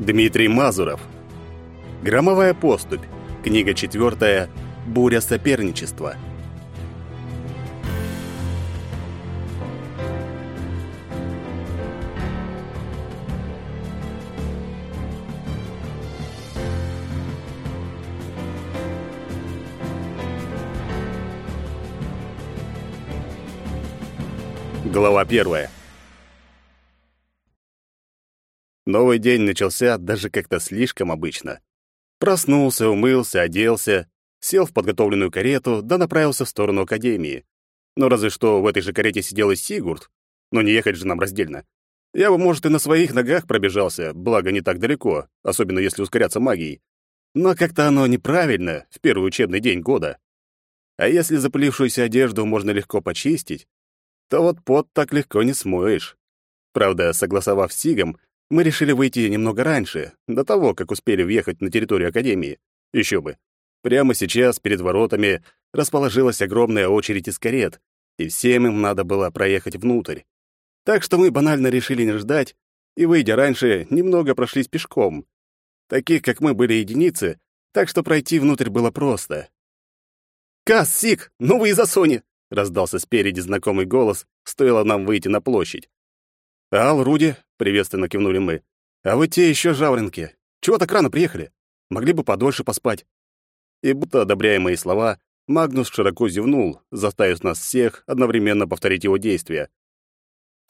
Дмитрий Мазуров. Громовая поступь. Книга четвертая. Буря соперничества. Глава первая. Новый день начался даже как-то слишком обычно. Проснулся, умылся, оделся, сел в подготовленную карету, да направился в сторону академии. Но разве что в этой же карете сидел и Сигурд, но не ехать же нам раздельно. Я бы, может, и на своих ногах пробежался, благо не так далеко, особенно если ускоряться магией. Но как-то оно неправильно в первый учебный день года. А если запылившуюся одежду можно легко почистить, то вот пот так легко не смоешь. Правда, согласовав с Сигом, мы решили выйти немного раньше, до того, как успели въехать на территорию Академии. Еще бы. Прямо сейчас перед воротами расположилась огромная очередь из карет, и всем им надо было проехать внутрь. Так что мы банально решили не ждать, и, выйдя раньше, немного прошлись пешком. Таких, как мы, были единицы, так что пройти внутрь было просто. «Кас, Сик, ну вы и засони!» — раздался спереди знакомый голос, стоило нам выйти на площадь. «Ал, Руди», — приветственно кивнули мы. «А вы те еще жаворонки. Чего так рано приехали? Могли бы подольше поспать». И будто одобряя мои слова, Магнус широко зевнул, заставив нас всех одновременно повторить его действия.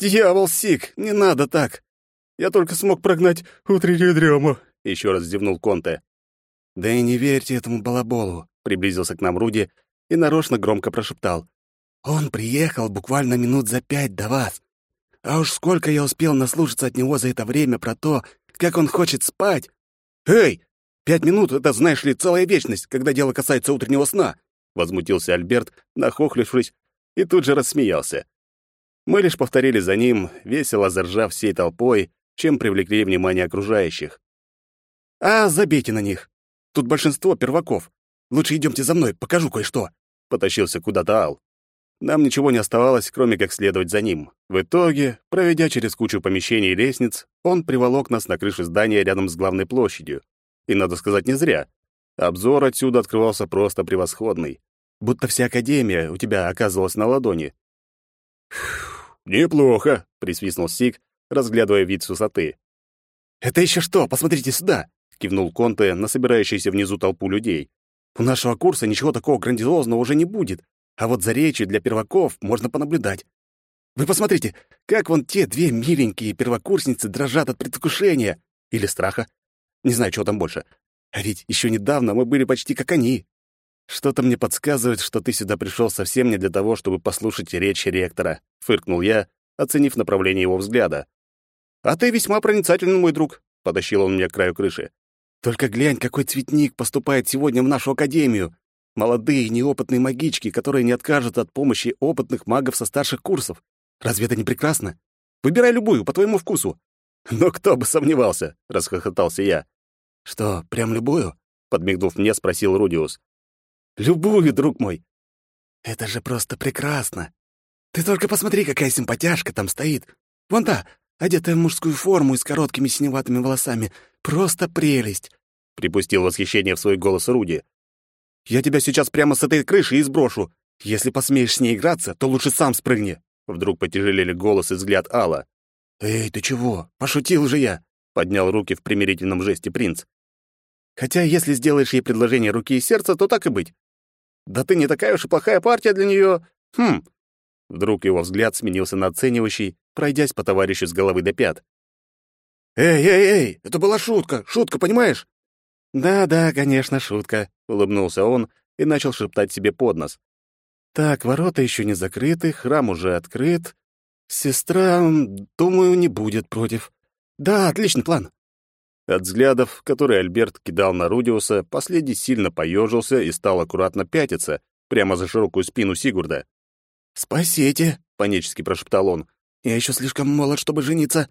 «Дьявол, Сик, не надо так! Я только смог прогнать утреннюю дрему», — еще раз зевнул Конте. «Да и не верьте этому балаболу», — приблизился к нам Руди и нарочно громко прошептал. «Он приехал буквально минут за пять до вас. А уж сколько я успел наслушаться от него за это время про то, как он хочет спать. Эй, пять минут — это, знаешь ли, целая вечность, когда дело касается утреннего сна, — возмутился Альберт, нахохлившись, и тут же рассмеялся. Мы лишь повторили за ним, весело заржав всей толпой, чем привлекли внимание окружающих. «А, забейте на них. Тут большинство перваков. Лучше идемте за мной, покажу кое-что», — потащился куда-то Ал. Нам ничего не оставалось, кроме как следовать за ним. В итоге, проведя через кучу помещений и лестниц, он приволок нас на крышу здания рядом с главной площадью. И, надо сказать, не зря. Обзор отсюда открывался просто превосходный. Будто вся Академия у тебя оказывалась на ладони. «Неплохо», — присвистнул Сик, разглядывая вид с высоты. «Это еще что? Посмотрите сюда!» — кивнул Конте на собирающуюся внизу толпу людей. «У нашего курса ничего такого грандиозного уже не будет, а вот за речью для перваков можно понаблюдать. Вы посмотрите, как вон те две миленькие первокурсницы дрожат от предвкушения или страха. Не знаю, чего там больше. А ведь еще недавно мы были почти как они. Что-то мне подсказывает, что ты сюда пришел совсем не для того, чтобы послушать речь ректора, фыркнул я, оценив направление его взгляда. А ты весьма проницательный, мой друг, потащил он меня к краю крыши. Только глянь, какой цветник поступает сегодня в нашу академию. Молодые, неопытные магички, которые не откажут от помощи опытных магов со старших курсов. Разве это не прекрасно? Выбирай любую, по твоему вкусу. Но кто бы сомневался, расхохотался я. Что, прям любую? подмигнув мне, спросил Рудиус. Любую, друг мой. Это же просто прекрасно. Ты только посмотри, какая симпатяшка там стоит. Вон та, одетая в мужскую форму и с короткими синеватыми волосами. Просто прелесть. Припустил восхищение в свой голос Руди. Я тебя сейчас прямо с этой крыши и сброшу. Если посмеешь с ней играться, то лучше сам спрыгни». Вдруг потяжелели голос и взгляд Алла. «Эй, ты чего? Пошутил же я!» — поднял руки в примирительном жесте принц. «Хотя, если сделаешь ей предложение руки и сердца, то так и быть. Да ты не такая уж и плохая партия для нее. Хм!» Вдруг его взгляд сменился на оценивающий, пройдясь по товарищу с головы до пят. «Эй, эй, эй! Это была шутка! Шутка, понимаешь? «Да-да, конечно, шутка», — улыбнулся он и начал шептать себе под нос. «Так, ворота еще не закрыты, храм уже открыт. Сестра, думаю, не будет против. Да, отличный план». От взглядов, которые Альберт кидал на Рудиуса, последний сильно поежился и стал аккуратно пятиться, прямо за широкую спину Сигурда. «Спасите», — панически прошептал он. «Я еще слишком молод, чтобы жениться».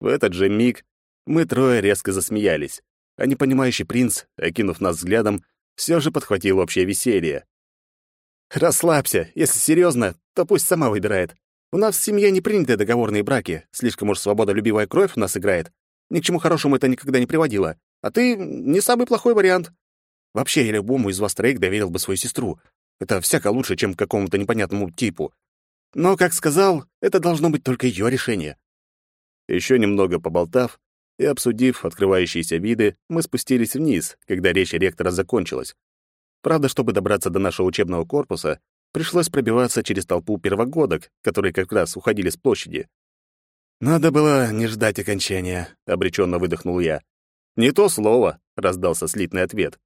В этот же миг мы трое резко засмеялись а непонимающий принц, окинув нас взглядом, все же подхватил общее веселье. «Расслабься. Если серьезно, то пусть сама выбирает. У нас в семье не приняты договорные браки. Слишком уж свободолюбивая кровь у нас играет. Ни к чему хорошему это никогда не приводило. А ты не самый плохой вариант. Вообще, я любому из вас троих доверил бы свою сестру. Это всяко лучше, чем какому-то непонятному типу. Но, как сказал, это должно быть только ее решение. Еще немного поболтав и обсудив открывающиеся виды, мы спустились вниз, когда речь ректора закончилась. Правда, чтобы добраться до нашего учебного корпуса, пришлось пробиваться через толпу первогодок, которые как раз уходили с площади. «Надо было не ждать окончания», — обреченно выдохнул я. «Не то слово», — раздался слитный ответ.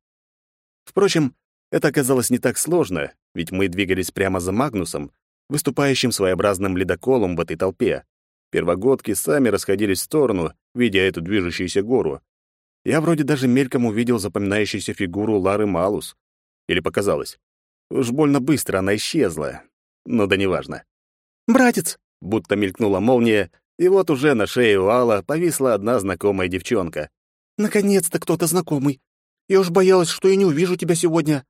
Впрочем, это оказалось не так сложно, ведь мы двигались прямо за Магнусом, выступающим своеобразным ледоколом в этой толпе. Первогодки сами расходились в сторону, видя эту движущуюся гору. Я вроде даже мельком увидел запоминающуюся фигуру Лары Малус. Или показалось. Уж больно быстро она исчезла. Но да неважно. «Братец!» — будто мелькнула молния, и вот уже на шее у Алла повисла одна знакомая девчонка. «Наконец-то кто-то знакомый. Я уж боялась, что я не увижу тебя сегодня».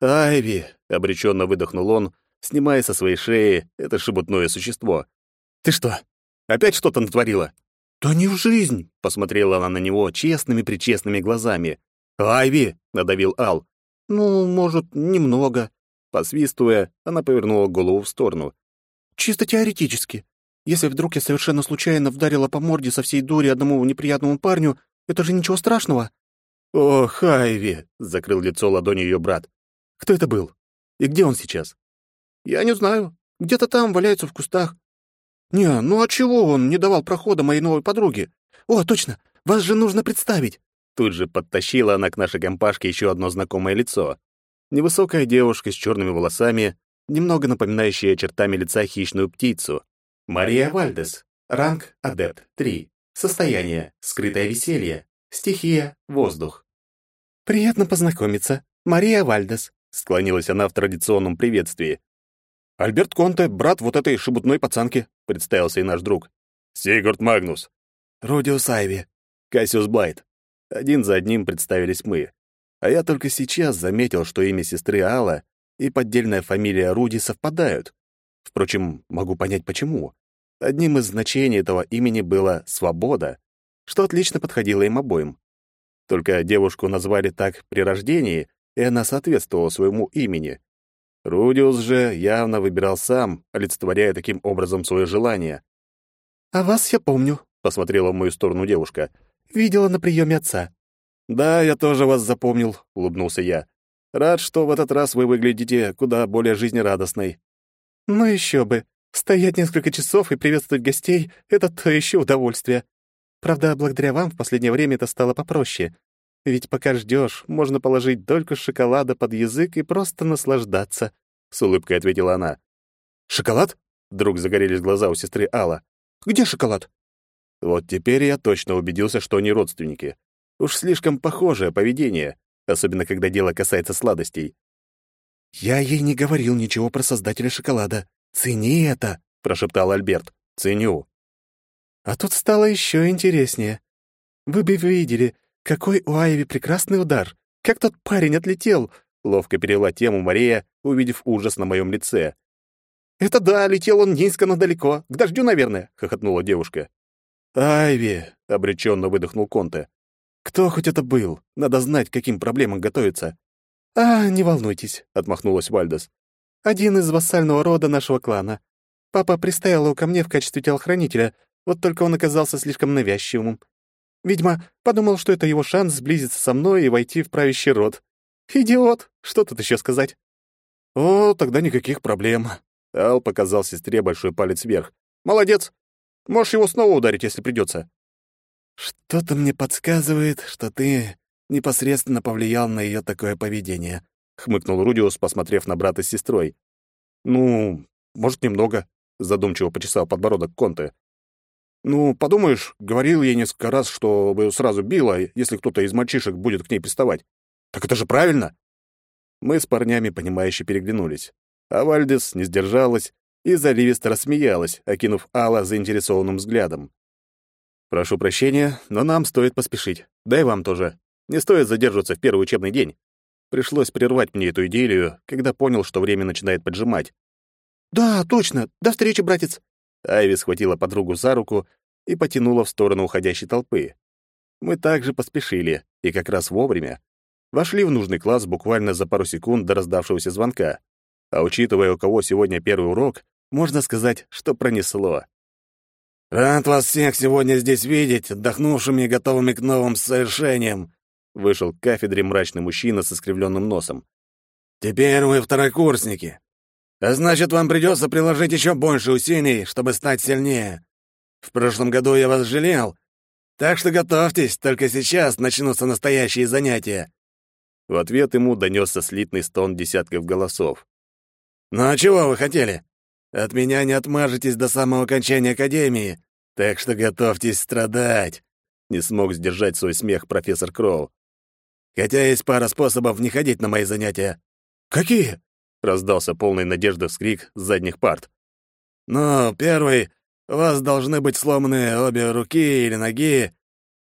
«Айви!» — обреченно выдохнул он, снимая со своей шеи это шебутное существо. «Ты что, опять что-то натворила?» «Да не в жизнь!» — посмотрела она на него честными-причестными глазами. «Айви!» — надавил Ал. «Ну, может, немного». Посвистывая, она повернула голову в сторону. «Чисто теоретически. Если вдруг я совершенно случайно вдарила по морде со всей дури одному неприятному парню, это же ничего страшного». «О, Хайви!» — закрыл лицо ладонью ее брат. «Кто это был? И где он сейчас?» «Я не знаю. Где-то там валяется в кустах». «Не, ну а чего он не давал прохода моей новой подруге? О, точно, вас же нужно представить. Тут же подтащила она к нашей компашке еще одно знакомое лицо. Невысокая девушка с черными волосами, немного напоминающая чертами лица хищную птицу. Мария Вальдес. Ранг Адепт 3. Состояние. Скрытое веселье. Стихия. Воздух. «Приятно познакомиться. Мария Вальдес», — склонилась она в традиционном приветствии. «Альберт Конте, брат вот этой шебутной пацанки», — представился и наш друг. «Сигурд Магнус». «Родиус Айви». «Кассиус Блайт». Один за одним представились мы. А я только сейчас заметил, что имя сестры Алла и поддельная фамилия Руди совпадают. Впрочем, могу понять почему. Одним из значений этого имени было «свобода», что отлично подходило им обоим. Только девушку назвали так при рождении, и она соответствовала своему имени. Рудиус же явно выбирал сам, олицетворяя таким образом свое желание. «А вас я помню», — посмотрела в мою сторону девушка. Видела на приеме отца». «Да, я тоже вас запомнил», — улыбнулся я. «Рад, что в этот раз вы выглядите куда более жизнерадостной». «Ну еще бы. Стоять несколько часов и приветствовать гостей — это то еще удовольствие. Правда, благодаря вам в последнее время это стало попроще. Ведь пока ждешь, можно положить дольку шоколада под язык и просто наслаждаться», — с улыбкой ответила она. «Шоколад?» — вдруг загорелись глаза у сестры Алла. «Где шоколад?» Вот теперь я точно убедился, что они родственники. Уж слишком похожее поведение, особенно когда дело касается сладостей. «Я ей не говорил ничего про создателя шоколада. Цени это!» — прошептал Альберт. «Ценю». А тут стало еще интереснее. Вы бы видели, какой у Айви прекрасный удар. Как тот парень отлетел!» — ловко перевела тему Мария, увидев ужас на моем лице. «Это да, летел он низко, но далеко. К дождю, наверное», — хохотнула девушка. «Айви!» — обреченно выдохнул Конте. «Кто хоть это был? Надо знать, каким проблемам готовиться». «А, не волнуйтесь», — отмахнулась Вальдес. «Один из вассального рода нашего клана. Папа приставил его ко мне в качестве телохранителя, вот только он оказался слишком навязчивым. Видимо, подумал, что это его шанс сблизиться со мной и войти в правящий род. Идиот! Что тут еще сказать?» «О, тогда никаких проблем». Ал показал сестре большой палец вверх. «Молодец! Можешь его снова ударить, если придется. Что-то мне подсказывает, что ты непосредственно повлиял на ее такое поведение, хмыкнул Рудиус, посмотрев на брата с сестрой. Ну, может, немного, задумчиво почесал подбородок Конте. Ну, подумаешь, говорил ей несколько раз, чтобы сразу била, если кто-то из мальчишек будет к ней приставать. Так это же правильно. Мы с парнями, понимающе переглянулись. А Вальдес не сдержалась и заливисто рассмеялась, окинув Алла заинтересованным взглядом. «Прошу прощения, но нам стоит поспешить. Да и вам тоже. Не стоит задерживаться в первый учебный день. Пришлось прервать мне эту идею, когда понял, что время начинает поджимать. «Да, точно. До встречи, братец!» Айви схватила подругу за руку и потянула в сторону уходящей толпы. Мы также поспешили, и как раз вовремя. Вошли в нужный класс буквально за пару секунд до раздавшегося звонка. А учитывая, у кого сегодня первый урок, можно сказать, что пронесло. «Рад вас всех сегодня здесь видеть, отдохнувшими и готовыми к новым совершениям», вышел к кафедре мрачный мужчина с искривленным носом. «Теперь вы второкурсники. А значит, вам придется приложить еще больше усилий, чтобы стать сильнее. В прошлом году я вас жалел, так что готовьтесь, только сейчас начнутся настоящие занятия». В ответ ему донесся слитный стон десятков голосов. «Ну а чего вы хотели? От меня не отмажетесь до самого окончания академии, так что готовьтесь страдать», — не смог сдержать свой смех профессор Кроу. «Хотя есть пара способов не ходить на мои занятия». «Какие?» — раздался полный надежды вскрик с задних парт. «Ну, первый, у вас должны быть сломаны обе руки или ноги.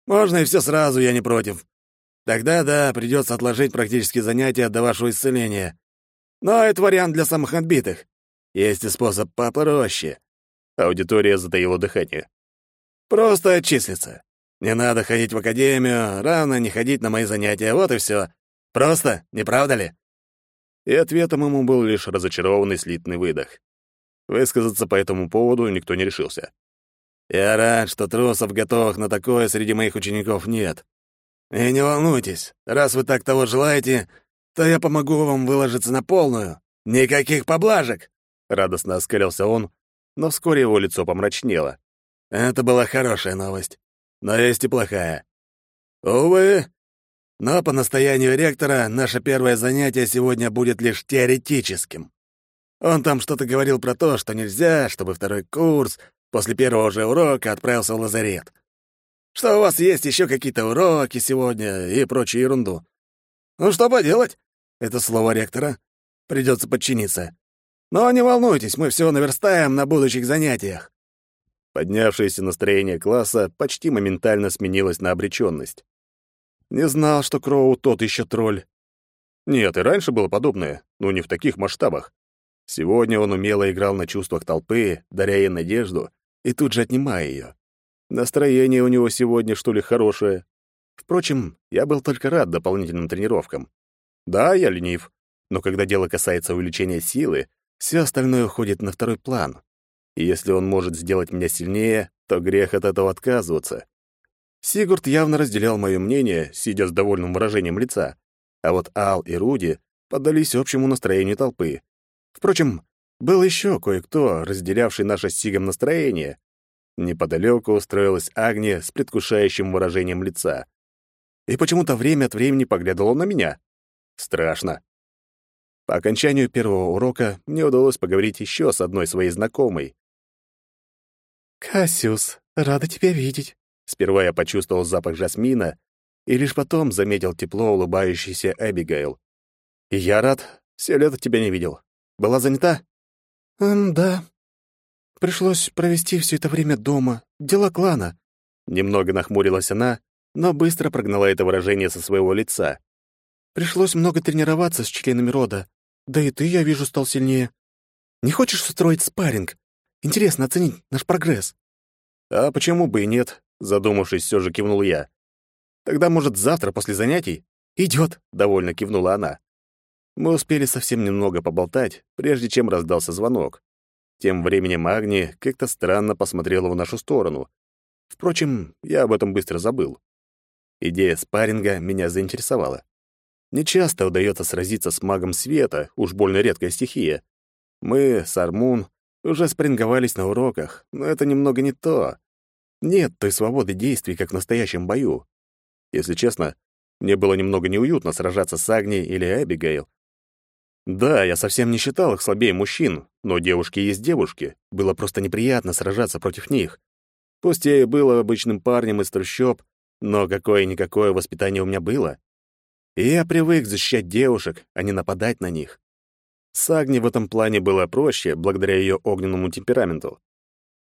Можно и все сразу, я не против. Тогда, да, придется отложить практические занятия до вашего исцеления. Но это вариант для самых отбитых. Есть и способ попроще. Аудитория затаила дыхание. Просто отчислиться. Не надо ходить в академию, рано не ходить на мои занятия, вот и все. Просто, не правда ли? И ответом ему был лишь разочарованный слитный выдох. Высказаться по этому поводу никто не решился. «Я рад, что трусов, готовых на такое, среди моих учеников нет. И не волнуйтесь, раз вы так того желаете, то я помогу вам выложиться на полную. Никаких поблажек!» Радостно оскалился он, но вскоре его лицо помрачнело. Это была хорошая новость, но есть и плохая. Увы, но по настоянию ректора наше первое занятие сегодня будет лишь теоретическим. Он там что-то говорил про то, что нельзя, чтобы второй курс после первого же урока отправился в лазарет. Что у вас есть еще какие-то уроки сегодня и прочую ерунду. Ну что поделать? Это слово ректора. Придется подчиниться. Но не волнуйтесь, мы все наверстаем на будущих занятиях. Поднявшееся настроение класса почти моментально сменилось на обреченность. Не знал, что Кроу тот еще тролль. Нет, и раньше было подобное, но не в таких масштабах. Сегодня он умело играл на чувствах толпы, даря ей надежду, и тут же отнимая ее. Настроение у него сегодня, что ли, хорошее. Впрочем, я был только рад дополнительным тренировкам. Да, я ленив, но когда дело касается увеличения силы, все остальное уходит на второй план. И если он может сделать меня сильнее, то грех от этого отказываться. Сигурд явно разделял мое мнение, сидя с довольным выражением лица, а вот Ал и Руди поддались общему настроению толпы. Впрочем, был еще кое-кто, разделявший наше с Сигом настроение. Неподалеку устроилась Агния с предвкушающим выражением лица. И почему-то время от времени поглядывала на меня. Страшно. По окончанию первого урока мне удалось поговорить еще с одной своей знакомой. «Кассиус, рада тебя видеть». Сперва я почувствовал запах жасмина, и лишь потом заметил тепло улыбающейся Эбигейл. «И я рад. Все лето тебя не видел. Была занята?» «Эм, да. Пришлось провести все это время дома. Дела клана». Немного нахмурилась она, но быстро прогнала это выражение со своего лица. «Пришлось много тренироваться с членами рода. Да и ты, я вижу, стал сильнее. Не хочешь устроить спарринг? Интересно оценить наш прогресс». «А почему бы и нет?» Задумавшись, все же кивнул я. «Тогда, может, завтра после занятий?» «Идет», — довольно кивнула она. Мы успели совсем немного поболтать, прежде чем раздался звонок. Тем временем Агни как-то странно посмотрела в нашу сторону. Впрочем, я об этом быстро забыл. Идея спарринга меня заинтересовала. Нечасто удается сразиться с магом света, уж больно редкая стихия. Мы с Армун уже спарринговались на уроках, но это немного не то. Нет той свободы действий, как в настоящем бою. Если честно, мне было немного неуютно сражаться с Агни или Эбигейл. Да, я совсем не считал их слабее мужчин, но девушки есть девушки. Было просто неприятно сражаться против них. Пусть я и был обычным парнем из трущоб, но какое-никакое воспитание у меня было. И я привык защищать девушек, а не нападать на них. С Агни в этом плане было проще, благодаря ее огненному темпераменту.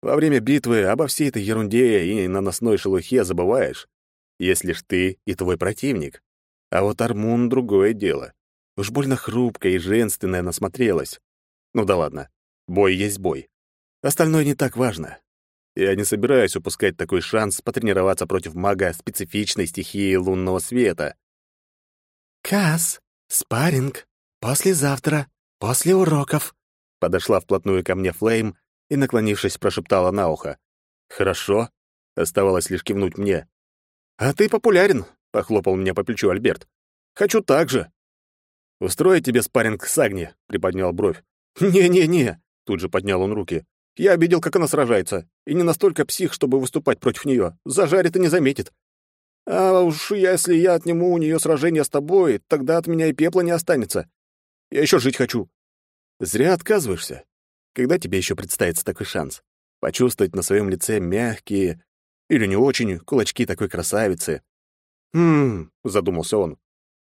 Во время битвы обо всей этой ерунде и наносной шелухе забываешь, если ж ты и твой противник. А вот Армун — другое дело. Уж больно хрупкая и женственная она смотрелась. Ну да ладно, бой есть бой. Остальное не так важно. Я не собираюсь упускать такой шанс потренироваться против мага специфичной стихии лунного света. «Касс, спарринг, послезавтра, после уроков», подошла вплотную ко мне Флейм и, наклонившись, прошептала на ухо. «Хорошо». Оставалось лишь кивнуть мне. «А ты популярен», — похлопал меня по плечу Альберт. «Хочу так же». «Устроить тебе спарринг с Агни», — приподнял бровь. «Не-не-не», — тут же поднял он руки. «Я видел, как она сражается, и не настолько псих, чтобы выступать против нее. Зажарит и не заметит. А уж если я отниму у нее сражение с тобой, тогда от меня и пепла не останется. Я еще жить хочу». «Зря отказываешься. Когда тебе еще представится такой шанс? Почувствовать на своем лице мягкие или не очень кулачки такой красавицы? «Хм...» — задумался он.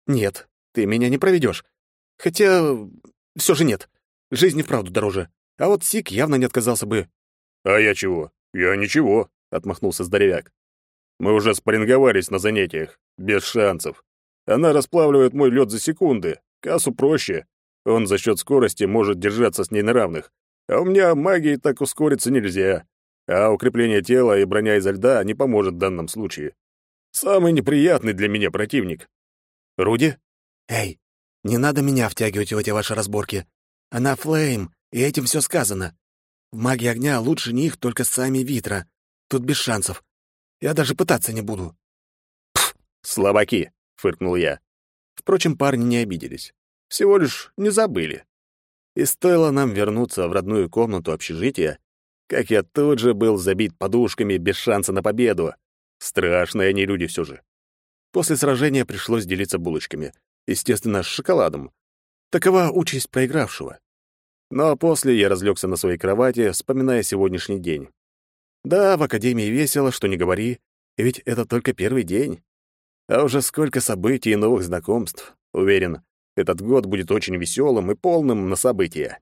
«Нет, ты меня не проведешь. Хотя... все же нет. Жизнь и вправду дороже. А вот Сик явно не отказался бы». «А я чего? Я ничего», — отмахнулся здоровяк. «Мы уже спарринговались на занятиях. Без шансов. Она расплавливает мой лед за секунды. Кассу проще. Он за счет скорости может держаться с ней на равных. А у меня магией так ускориться нельзя. А укрепление тела и броня изо льда не поможет в данном случае. Самый неприятный для меня противник. Руди? Эй, не надо меня втягивать в эти ваши разборки. Она Флейм, и этим все сказано. В магии огня лучше них только сами Витра. Тут без шансов. Я даже пытаться не буду. Пф, слабаки, фыркнул я. Впрочем, парни не обиделись. Всего лишь не забыли. И стоило нам вернуться в родную комнату общежития, как я тут же был забит подушками без шанса на победу. Страшные они люди все же. После сражения пришлось делиться булочками, естественно, с шоколадом. Такова участь проигравшего. Но после я разлегся на своей кровати, вспоминая сегодняшний день. Да, в академии весело, что не говори, ведь это только первый день. А уже сколько событий и новых знакомств. Уверен, этот год будет очень веселым и полным на события.